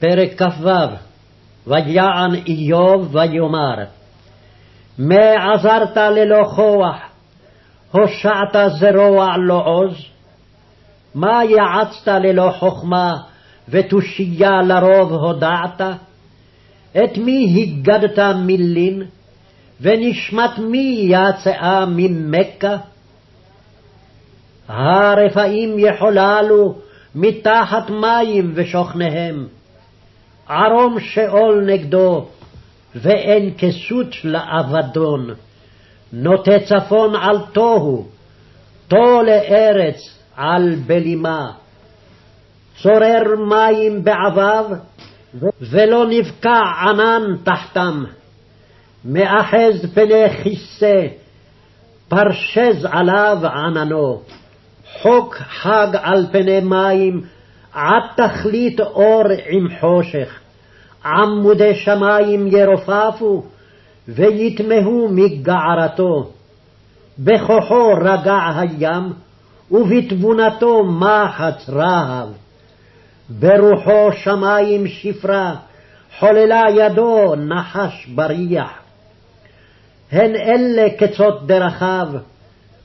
פרק כ"ו ויען איוב ויאמר מה עזרת ללא כוח, הושעת זרוע לא עוז? מה יעצת ללא חכמה, ותושייה לרוב הודעת? את מי הגדת מילין, ונשמת מי יצאה ממכה? הרפאים יחוללו מתחת מים ושוכניהם, ערום שאול נגדו, ואין כסות לאבדון. נוטה צפון על תוהו, תו לארץ על בלימה. צורר מים בעביו, ולא נבקע ענן תחתם. מאחז פני כיסא, פרשז עליו עננו. חוק חג על פני מים, עד תכלית אור עם חושך. עמודי שמים ירופפו, ויטמהו מגערתו. בכוחו רגע הים, ובתבונתו מחץ רהב. ברוחו שמים שפרה, חוללה ידו נחש בריח. הן אלה קצות דרכיו,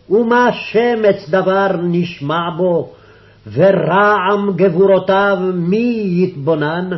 ומה שמץ דבר נשמע בו, ורעם גבורותיו מי יתבונן?